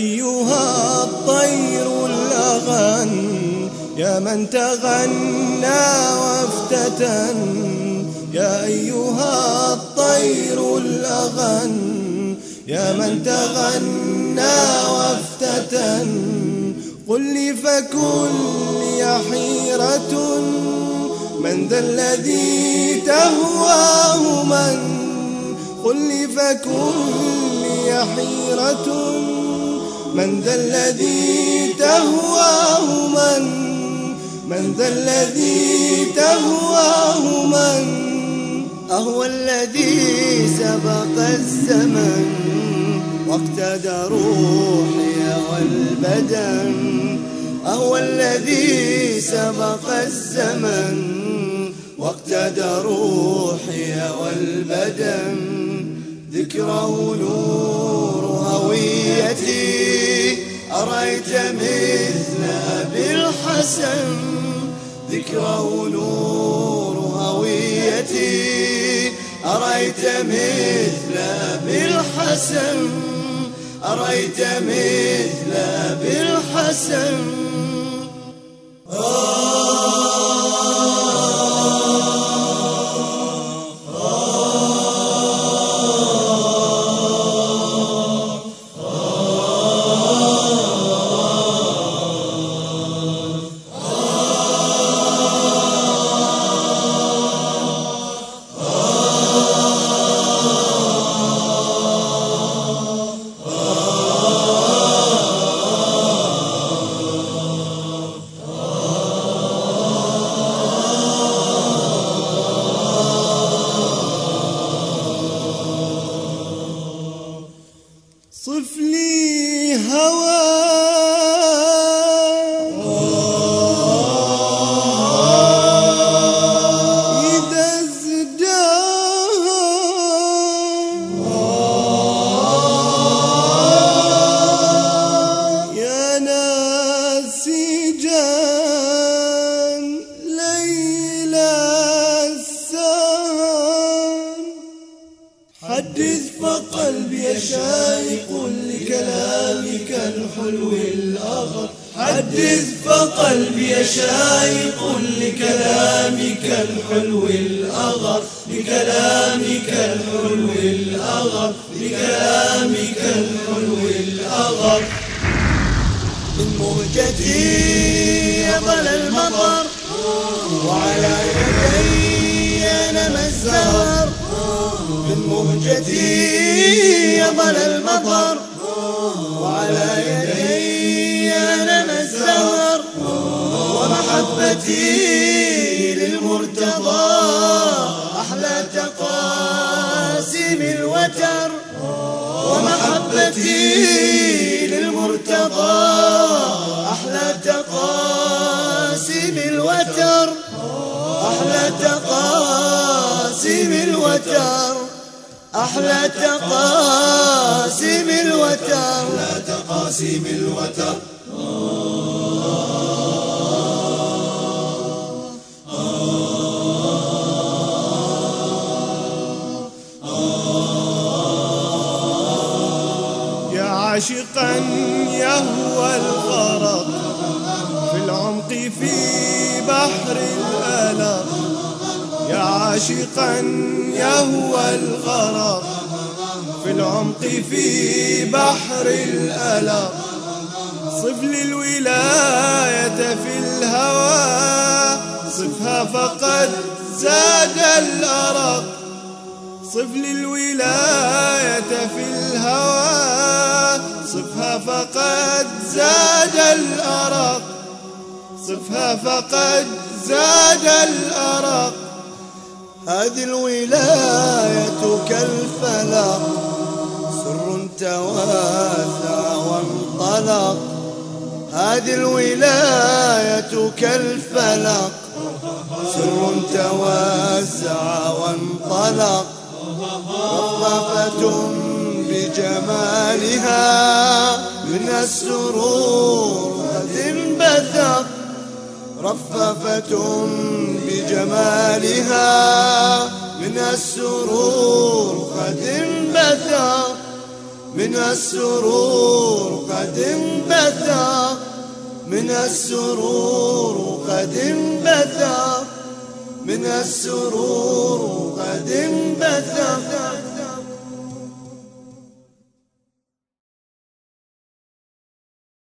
أيها الطير الأغن يا من تغنى وافتتن يا أيها الطير الأغن يا من تغنى وافتتن قل لي فكل حيرة من ذا الذي تهواه من؟ قل لي فكل حيرة. من ذا الذي تهواه من؟ من ذا الذي تهواه من؟ أهو الذي سبق الزمن واقتدى روحي والبدن. أهو الذي سبق الزمن واقتدى روحي والبدن. ذكره نور هويتي أرأيت مثل أبي الحسن؟ ذكره نور هويتي. أرأيت مثل أبي الحسن؟ أرأيت مثل أبي الحسن؟ حدث فقلبي شائق لكلامك الحلو الأغر. حدث فقلبي شائق لكلامك الحلو الأغر. لكلامك الحلو الأغر. لكلامك الحلو الأغر. من مهجتي يظل المطر. وعلى يدي نمى الزهر من مهجتي يظل المطر وعلى يدي نمى الزهر ومحبتي للمرتضى أحلى تقاسيم الوتر ومحبتي للمرتضى أحلى تقاسيم الوتر. لا تقاسيم الوتر. يا عاشقا يهوى الغرق في العمق في بحر الألم يا عاشقا يهوى الغرق في العمق في بحر الألم. صف لي الولاية في الهوى صفها فقد زاد الأرق. صف لي الولاية في الهوى صفها فقد زاد الأرق. صفها فقد زاد الأرق. هذه الولاية كالفلق سر تواسع وانطلق. هذه الولاية كالفلق سر تواسع وانطلق. رفرفة بجمالها من السرور قد انبثق. رفرفة بجمالها من السرور قد انبثق من السرور قد انبثق من السرور قد انبثق من السرور قد انبثق